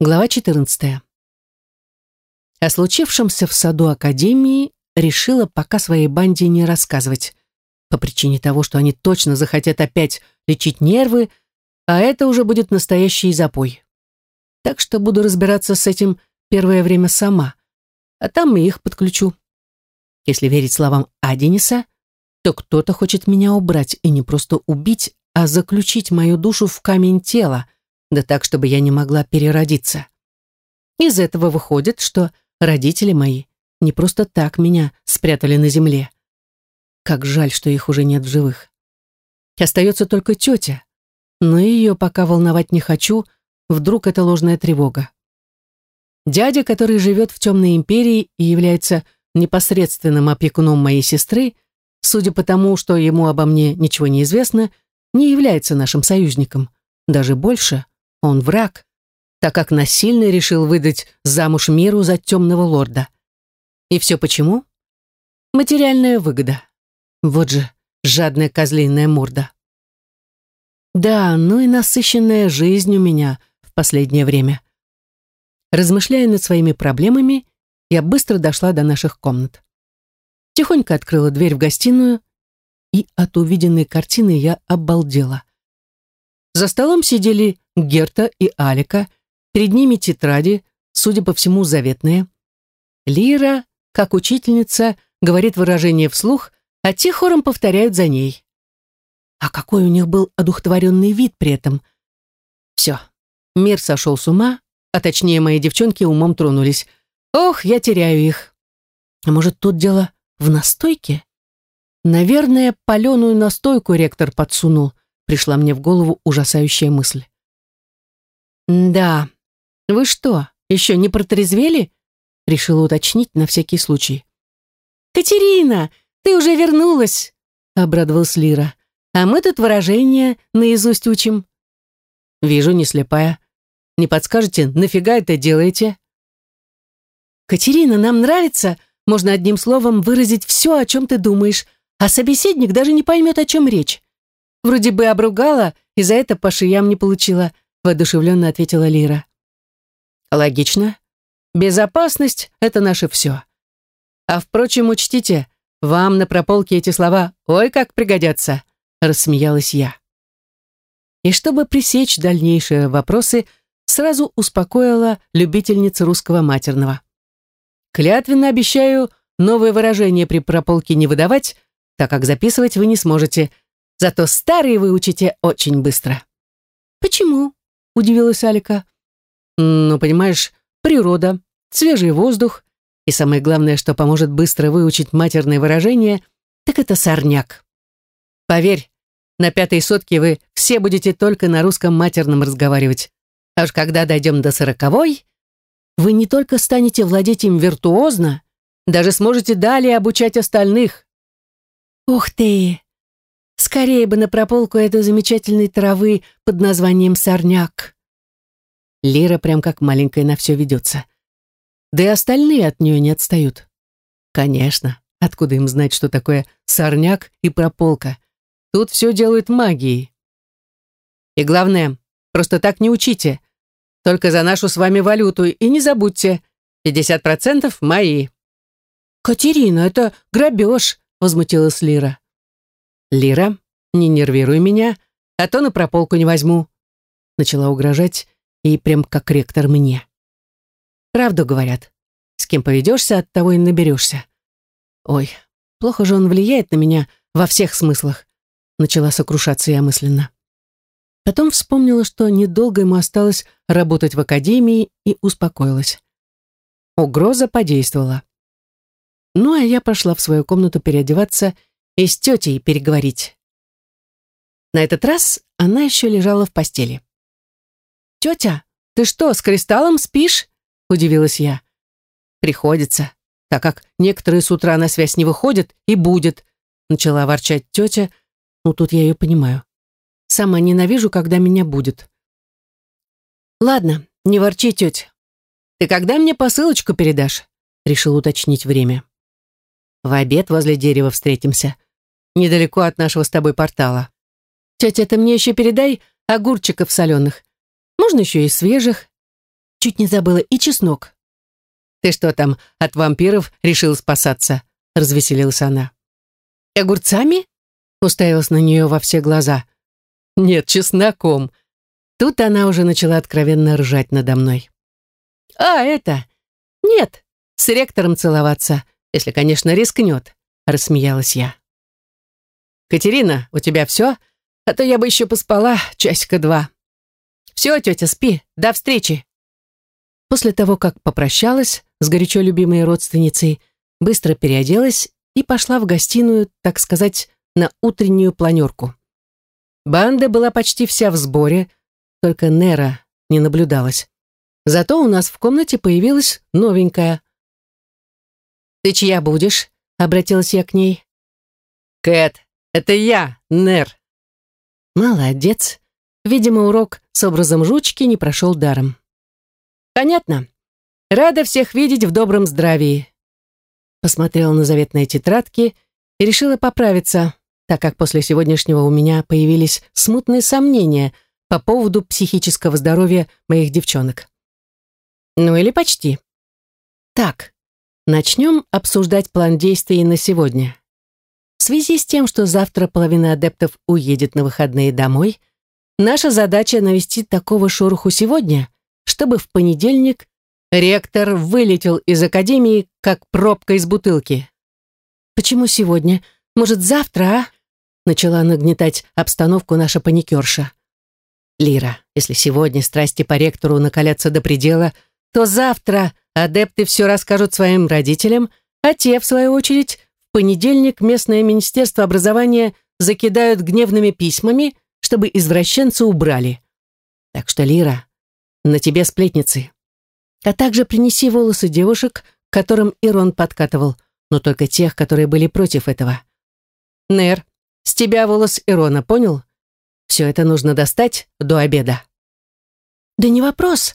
Глава 14. О случившемся в саду Академии решила пока своей банде не рассказывать, по причине того, что они точно захотят опять лечить нервы, а это уже будет настоящий запой. Так что буду разбираться с этим первое время сама, а там и их подключу. Если верить словам Адениса, то кто-то хочет меня убрать и не просто убить, а заключить мою душу в камень тела, да так, чтобы я не могла переродиться. Из этого выходит, что родители мои не просто так меня спрятали на земле. Как жаль, что их уже нет в живых. Остается только тетя, но ее пока волновать не хочу, вдруг это ложная тревога. Дядя, который живет в темной империи и является непосредственным опекуном моей сестры, судя по тому, что ему обо мне ничего не известно, не является нашим союзником. Даже больше, он враг, так как насильно решил выдать замуж миру за темного лорда. И все почему? Материальная выгода. Вот же жадная козлиная морда. Да, ну и насыщенная жизнь у меня в последнее время. Размышляя над своими проблемами, я быстро дошла до наших комнат. Тихонько открыла дверь в гостиную, и от увиденной картины я обалдела. За столом сидели Герта и Алика, перед ними тетради, судя по всему, заветные. Лира, как учительница, говорит выражение вслух, а те хором повторяют за ней. А какой у них был одухотворенный вид при этом. Все, мир сошел с ума, а точнее мои девчонки умом тронулись. Ох, я теряю их. А может, тут дело в настойке? Наверное, паленую настойку ректор подсунул — пришла мне в голову ужасающая мысль. «Да, вы что, еще не протрезвели?» решила уточнить на всякий случай. «Катерина, ты уже вернулась!» обрадовалась Лира. «А мы тут выражения наизусть учим». «Вижу, не слепая. Не подскажете, нафига это делаете?» «Катерина, нам нравится. Можно одним словом выразить все, о чем ты думаешь, а собеседник даже не поймет, о чем речь. Вроде бы обругала, и за это по шиям не получила, воодушевленно ответила Лира. Логично. Безопасность — это наше все. А впрочем, учтите, вам на прополке эти слова «Ой, как пригодятся», — рассмеялась я. И чтобы пресечь дальнейшие вопросы, сразу успокоила любительница русского матерного. Клятвенно обещаю новые выражения при прополке не выдавать, так как записывать вы не сможете — Зато старые вы учите очень быстро». «Почему?» — удивилась Алика. «Ну, понимаешь, природа, свежий воздух, и самое главное, что поможет быстро выучить матерные выражения, так это сорняк. Поверь, на пятой сотке вы все будете только на русском матерном разговаривать. Аж когда дойдем до сороковой, вы не только станете владеть им виртуозно, даже сможете далее обучать остальных. Ух ты! Скорее бы на прополку этой замечательной травы под названием сорняк. Лира прям как маленькая на все ведется. Да и остальные от нее не отстают. Конечно, откуда им знать, что такое сорняк и прополка? Тут все делают магией. И главное, просто так не учите. Только за нашу с вами валюту. И не забудьте, 50% мои. «Катерина, это грабеж», — возмутилась Лира. «Лира, не нервируй меня, а то на прополку не возьму», начала угрожать и прям как ректор мне. Правду говорят. С кем поведешься, от того и наберешься. Ой, плохо же он влияет на меня во всех смыслах. Начала сокрушаться я мысленно. Потом вспомнила, что недолго ему осталось работать в академии и успокоилась. Угроза подействовала. Ну, а я пошла в свою комнату переодеваться и с тетей переговорить. На этот раз она еще лежала в постели. «Тетя, ты что, с кристаллом спишь?» – удивилась я. «Приходится, так как некоторые с утра на связь не выходят и будет», – начала ворчать тетя, ну тут я ее понимаю. Сама ненавижу, когда меня будет. «Ладно, не ворчи, тетя. Ты когда мне посылочку передашь?» – решил уточнить время. «В обед возле дерева встретимся», недалеко от нашего с тобой портала. Тетя, ты мне еще передай огурчиков соленых. Можно еще и свежих. чуть не забыла, и чеснок. Ты что там, от вампиров решил спасаться? Развеселилась она. Огурцами? Уставилась на нее во все глаза. Нет, чесноком. Тут она уже начала откровенно ржать надо мной. А, это... Нет, с ректором целоваться, если, конечно, рискнет, рассмеялась я. Катерина, у тебя все? А то я бы еще поспала часика два. Все, тетя, спи. До встречи. После того, как попрощалась с горячо любимой родственницей, быстро переоделась и пошла в гостиную, так сказать, на утреннюю планерку. Банда была почти вся в сборе, только Нера не наблюдалась. Зато у нас в комнате появилась новенькая. «Ты чья будешь?» — обратилась я к ней. «Кэт, это я, Нер». «Молодец. Видимо, урок с образом жучки не прошел даром». «Понятно. Рада всех видеть в добром здравии». Посмотрела на заветные тетрадки и решила поправиться, так как после сегодняшнего у меня появились смутные сомнения по поводу психического здоровья моих девчонок. Ну или почти. Так, начнем обсуждать план действий на сегодня. В связи с тем, что завтра половина адептов уедет на выходные домой, наша задача навести такого шороху сегодня, чтобы в понедельник ректор вылетел из академии, как пробка из бутылки. «Почему сегодня? Может, завтра, а?» Начала нагнетать обстановку наша паникерша. «Лира, если сегодня страсти по ректору накалятся до предела, то завтра адепты все расскажут своим родителям, а те, в свою очередь, понедельник местное министерство образования закидают гневными письмами, чтобы извращенцы убрали. Так что, Лира, на тебе сплетницы. А также принеси волосы девушек, которым Ирон подкатывал, но только тех, которые были против этого. Нер, с тебя волос Ирона, понял? Все это нужно достать до обеда. Да не вопрос.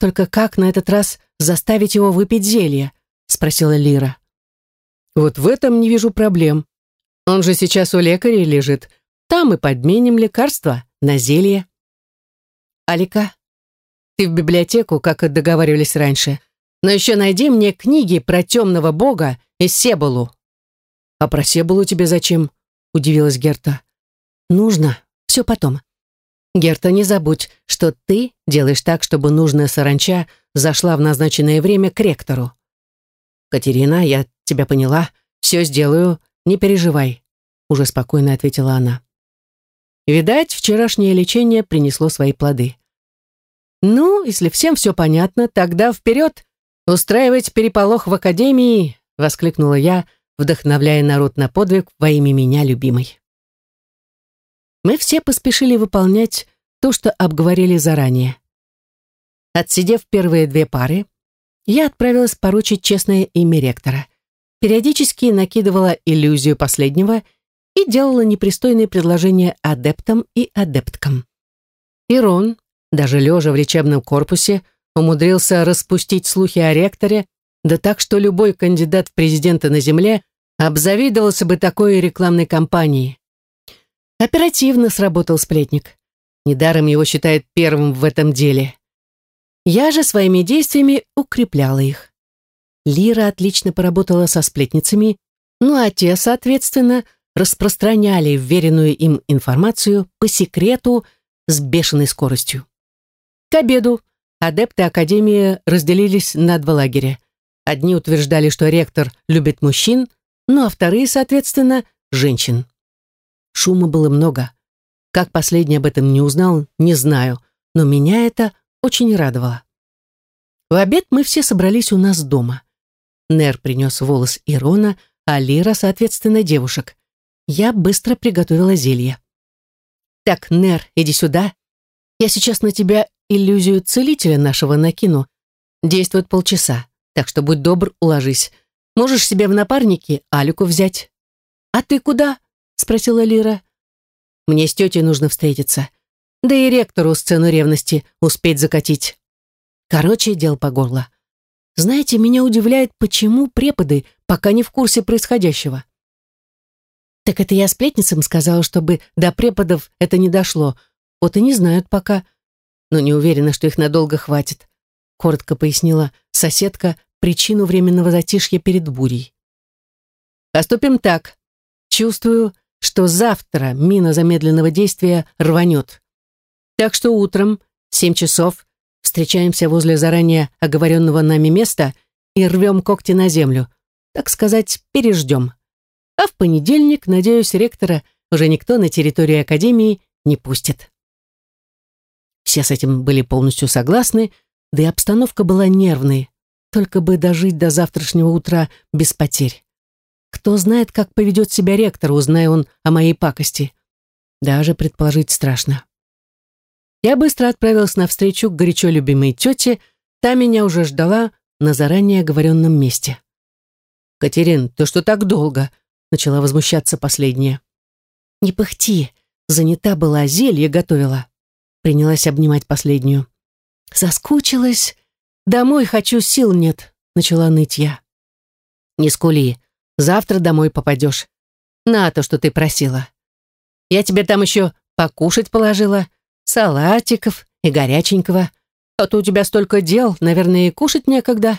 Только как на этот раз заставить его выпить зелье? Спросила Лира. Вот в этом не вижу проблем. Он же сейчас у лекаря лежит. Там и подменим лекарства на зелье. Алика, ты в библиотеку, как и договаривались раньше. Но еще найди мне книги про темного бога и Себулу. А про Себулу тебе зачем? удивилась Герта. «Нужно. Все потом. Герта, не забудь, что ты делаешь так, чтобы нужная саранча зашла в назначенное время к ректору. Катерина, я тебя поняла. Все сделаю. Не переживай», — уже спокойно ответила она. Видать, вчерашнее лечение принесло свои плоды. «Ну, если всем все понятно, тогда вперед! Устраивать переполох в академии!» — воскликнула я, вдохновляя народ на подвиг во имя меня любимой. Мы все поспешили выполнять то, что обговорили заранее. Отсидев первые две пары, я отправилась поручить честное имя ректора. Периодически накидывала иллюзию последнего и делала непристойные предложения адептам и адепткам. Ирон, даже лежа в лечебном корпусе, умудрился распустить слухи о ректоре да так, что любой кандидат в президенты на Земле обзавидовался бы такой рекламной кампанией. Оперативно сработал сплетник. Недаром его считают первым в этом деле. Я же своими действиями укрепляла их. Лира отлично поработала со сплетницами, ну а те, соответственно, распространяли вверенную им информацию по секрету с бешеной скоростью. К обеду адепты Академии разделились на два лагеря. Одни утверждали, что ректор любит мужчин, ну а вторые, соответственно, женщин. Шума было много. Как последний об этом не узнал, не знаю, но меня это очень радовало. В обед мы все собрались у нас дома. Нер принес волос Ирона, а Лира, соответственно, девушек. Я быстро приготовила зелье. «Так, Нер, иди сюда. Я сейчас на тебя иллюзию целителя нашего накину. Действует полчаса. Так что будь добр, уложись. Можешь себе в напарники Алику взять». «А ты куда?» — спросила Лира. «Мне с тетей нужно встретиться. Да и ректору сцену ревности успеть закатить. Короче, дел по горло. Знаете, меня удивляет, почему преподы пока не в курсе происходящего». «Так это я сплетницам сказала, чтобы до преподов это не дошло. Вот и не знают пока. Но не уверена, что их надолго хватит. коротко пояснила соседка причину временного затишья перед бурей. Поступим так. Чувствую, что завтра мина замедленного действия рванет. Так что утром, семь часов, встречаемся возле заранее оговоренного нами места и рвем когти на землю. Так сказать, переждем. А в понедельник, надеюсь, ректора уже никто на территории Академии не пустит. Все с этим были полностью согласны, да и обстановка была нервной, только бы дожить до завтрашнего утра без потерь. Кто знает, как поведет себя ректор, узная он о моей пакости. Даже предположить страшно. Я быстро отправилась навстречу к горячо любимой тете, та меня уже ждала на заранее оговоренном месте. «Катерин, ты что так долго?» — начала возмущаться последняя. «Не пыхти, занята была, зелье готовила». Принялась обнимать последнюю. «Соскучилась. Домой хочу, сил нет», — начала ныть я. «Не скули, завтра домой попадешь. На то, что ты просила. Я тебе там еще покушать положила, салатиков и горяченького. А то у тебя столько дел, наверное, и кушать некогда».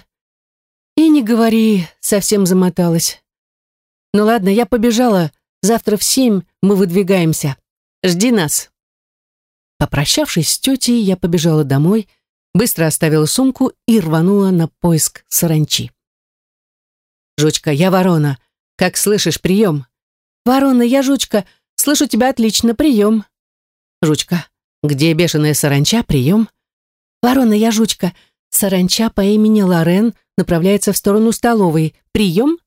«И не говори», — совсем замоталась. «Ну ладно, я побежала. Завтра в семь мы выдвигаемся. Жди нас». Попрощавшись с тетей, я побежала домой, быстро оставила сумку и рванула на поиск саранчи. «Жучка, я ворона. Как слышишь, прием?» «Ворона, я жучка. Слышу тебя отлично, прием». «Жучка, где бешеная саранча, прием?» «Ворона, я жучка. Саранча по имени Лорен направляется в сторону столовой. Прием?»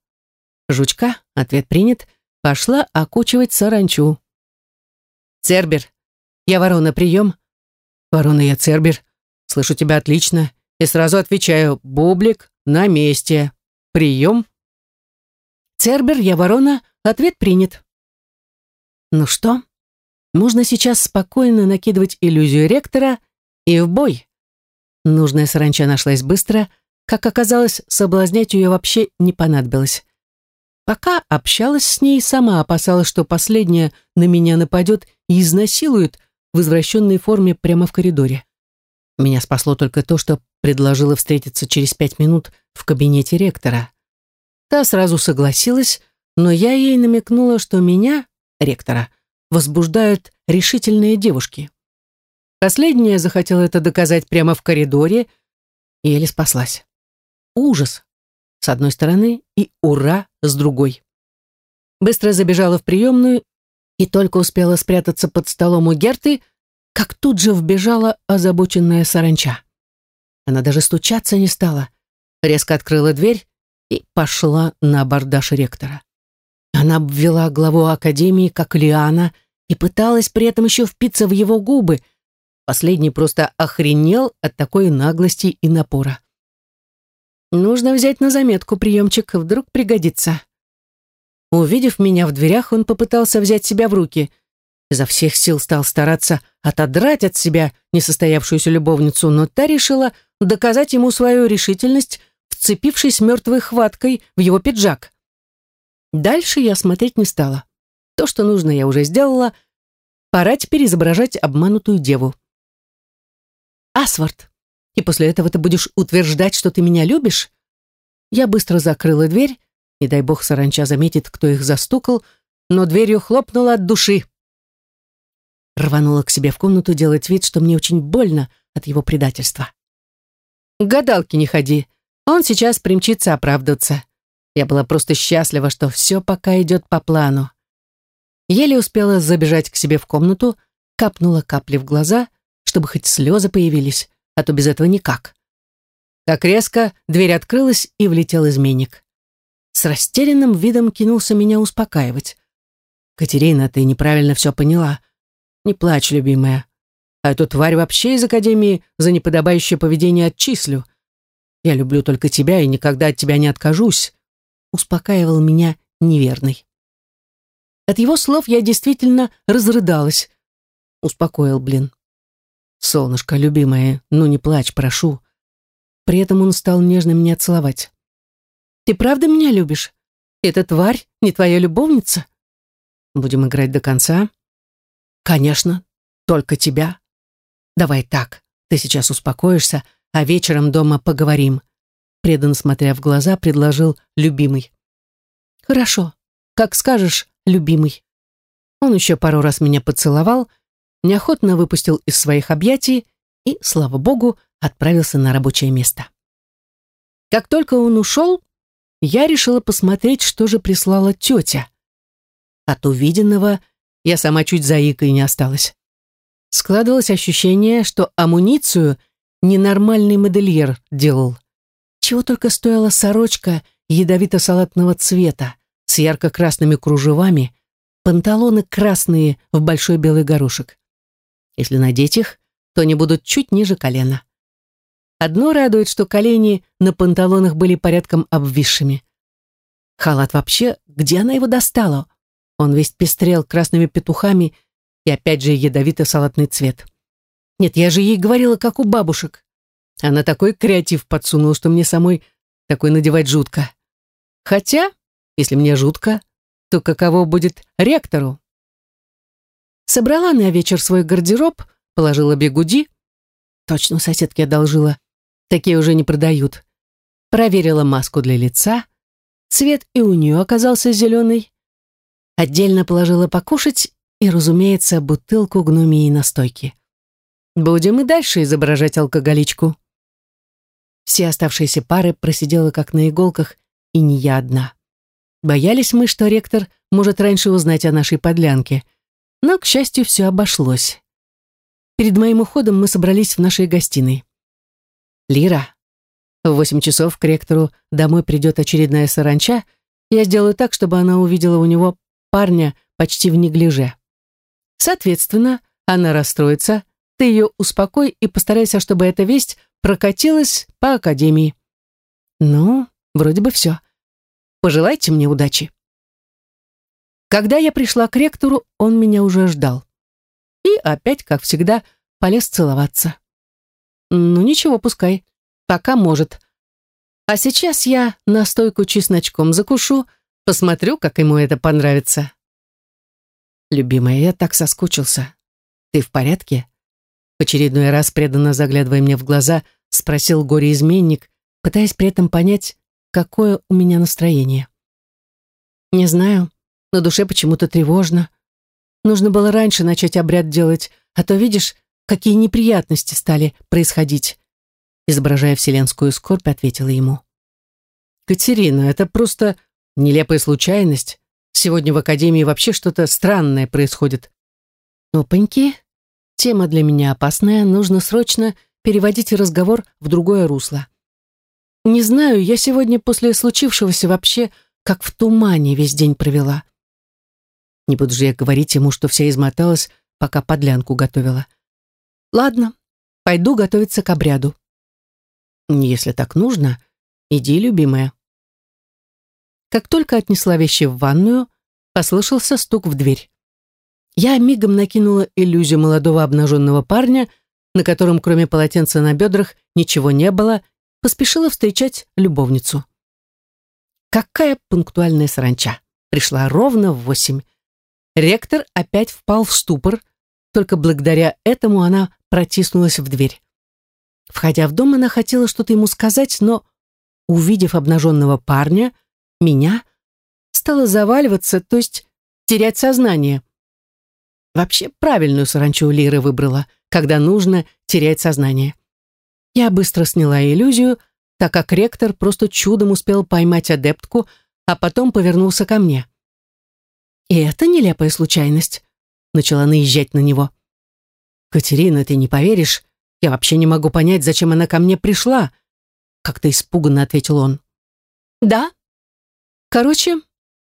Жучка, ответ принят, пошла окучивать саранчу. «Цербер, я ворона, прием?» «Ворона, я Цербер. Слышу тебя отлично. И сразу отвечаю, бублик на месте. Прием?» «Цербер, я ворона. Ответ принят». «Ну что, можно сейчас спокойно накидывать иллюзию ректора и в бой?» Нужная саранча нашлась быстро. Как оказалось, соблазнять ее вообще не понадобилось. Пока общалась с ней, сама опасалась, что последняя на меня нападет и изнасилует в извращенной форме прямо в коридоре. Меня спасло только то, что предложила встретиться через пять минут в кабинете ректора. Та сразу согласилась, но я ей намекнула, что меня, ректора, возбуждают решительные девушки. Последняя захотела это доказать прямо в коридоре и еле спаслась. Ужас с одной стороны и ура с другой. Быстро забежала в приемную и только успела спрятаться под столом у Герты, как тут же вбежала озабоченная саранча. Она даже стучаться не стала, резко открыла дверь и пошла на абордаж ректора. Она обвела главу академии, как лиана, и пыталась при этом еще впиться в его губы. Последний просто охренел от такой наглости и напора. Нужно взять на заметку приемчик, вдруг пригодится. Увидев меня в дверях, он попытался взять себя в руки. Изо всех сил стал стараться отодрать от себя несостоявшуюся любовницу, но та решила доказать ему свою решительность, вцепившись мертвой хваткой в его пиджак. Дальше я смотреть не стала. То, что нужно, я уже сделала. Пора теперь изображать обманутую деву. «Асвард, и после этого ты будешь утверждать, что ты меня любишь?» Я быстро закрыла дверь, не дай бог саранча заметит, кто их застукал, но дверью хлопнула от души. Рванула к себе в комнату делать вид, что мне очень больно от его предательства. гадалки не ходи, он сейчас примчится оправдываться. Я была просто счастлива, что все пока идет по плану. Еле успела забежать к себе в комнату, капнула капли в глаза, чтобы хоть слезы появились а то без этого никак. Так резко дверь открылась, и влетел изменник. С растерянным видом кинулся меня успокаивать. «Катерина, ты неправильно все поняла. Не плачь, любимая. А эту тварь вообще из Академии за неподобающее поведение отчислю. Я люблю только тебя и никогда от тебя не откажусь», успокаивал меня неверный. От его слов я действительно разрыдалась. Успокоил, блин. «Солнышко, любимое, ну не плачь, прошу». При этом он стал нежно меня целовать. «Ты правда меня любишь? Эта тварь не твоя любовница?» «Будем играть до конца?» «Конечно, только тебя. Давай так, ты сейчас успокоишься, а вечером дома поговорим», преданно смотря в глаза, предложил любимый. «Хорошо, как скажешь, любимый». Он еще пару раз меня поцеловал, неохотно выпустил из своих объятий и, слава богу, отправился на рабочее место. Как только он ушел, я решила посмотреть, что же прислала тетя. От увиденного я сама чуть заикой не осталась. Складывалось ощущение, что амуницию ненормальный модельер делал. Чего только стоила сорочка ядовито-салатного цвета с ярко-красными кружевами, панталоны красные в большой белый горошек. Если надеть их, то они будут чуть ниже колена. Одно радует, что колени на панталонах были порядком обвисшими. Халат вообще, где она его достала? Он весь пестрел красными петухами и опять же ядовито-салатный цвет. Нет, я же ей говорила, как у бабушек. Она такой креатив подсунула, что мне самой такой надевать жутко. Хотя, если мне жутко, то каково будет ректору? Собрала на вечер свой гардероб, положила бегуди. Точно соседке одолжила. Такие уже не продают. Проверила маску для лица. Цвет и у нее оказался зеленый. Отдельно положила покушать и, разумеется, бутылку гномии настойки. Будем и дальше изображать алкоголичку. Все оставшиеся пары просидела как на иголках, и не я одна. Боялись мы, что ректор может раньше узнать о нашей подлянке. Но, к счастью, все обошлось. Перед моим уходом мы собрались в нашей гостиной. «Лира, в восемь часов к ректору домой придет очередная саранча, я сделаю так, чтобы она увидела у него парня почти в неглиже. Соответственно, она расстроится, ты ее успокой и постарайся, чтобы эта весть прокатилась по академии. Ну, вроде бы все. Пожелайте мне удачи. Когда я пришла к ректору, он меня уже ждал. И опять, как всегда, полез целоваться. Ну ничего, пускай. Пока может. А сейчас я настойку чесночком закушу, посмотрю, как ему это понравится. Любимая, я так соскучился. Ты в порядке? В очередной раз, преданно заглядывая мне в глаза, спросил горе-изменник, пытаясь при этом понять, какое у меня настроение. Не знаю, на душе почему-то тревожно. Нужно было раньше начать обряд делать, а то, видишь, какие неприятности стали происходить. Изображая вселенскую скорбь, ответила ему. «Катерина, это просто нелепая случайность. Сегодня в Академии вообще что-то странное происходит». «Опаньки, тема для меня опасная, нужно срочно переводить разговор в другое русло. Не знаю, я сегодня после случившегося вообще как в тумане весь день провела. Не буду же я говорить ему, что вся измоталась, пока подлянку готовила. Ладно, пойду готовиться к обряду. Если так нужно, иди, любимая. Как только отнесла вещи в ванную, послышался стук в дверь. Я мигом накинула иллюзию молодого обнаженного парня, на котором кроме полотенца на бедрах ничего не было, поспешила встречать любовницу. Какая пунктуальная саранча! Пришла ровно в восемь. Ректор опять впал в ступор, только благодаря этому она протиснулась в дверь. Входя в дом, она хотела что-то ему сказать, но, увидев обнаженного парня, меня, стала заваливаться, то есть терять сознание. Вообще правильную саранчу Лиры выбрала, когда нужно терять сознание. Я быстро сняла иллюзию, так как ректор просто чудом успел поймать адептку, а потом повернулся ко мне. И это нелепая случайность. Начала наезжать на него. «Катерина, ты не поверишь, я вообще не могу понять, зачем она ко мне пришла», как-то испуганно ответил он. «Да? Короче,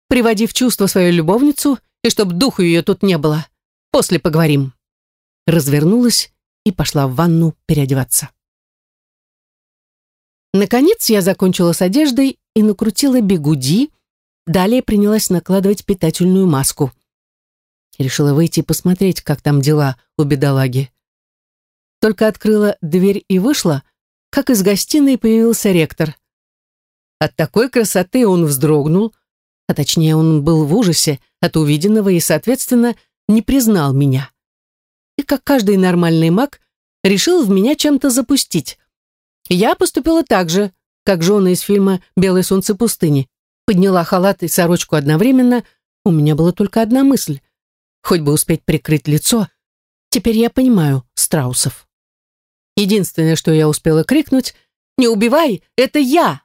приводи в чувство свою любовницу, и чтоб духу ее тут не было. После поговорим». Развернулась и пошла в ванну переодеваться. Наконец я закончила с одеждой и накрутила бегуди, далее принялась накладывать питательную маску. Решила выйти посмотреть, как там дела у бедолаги. Только открыла дверь и вышла, как из гостиной появился ректор. От такой красоты он вздрогнул, а точнее он был в ужасе от увиденного и, соответственно, не признал меня. И как каждый нормальный маг, решил в меня чем-то запустить. Я поступила так же, как жены из фильма «Белое солнце пустыни». Подняла халат и сорочку одновременно. У меня была только одна мысль. Хоть бы успеть прикрыть лицо. Теперь я понимаю страусов. Единственное, что я успела крикнуть «Не убивай, это я!»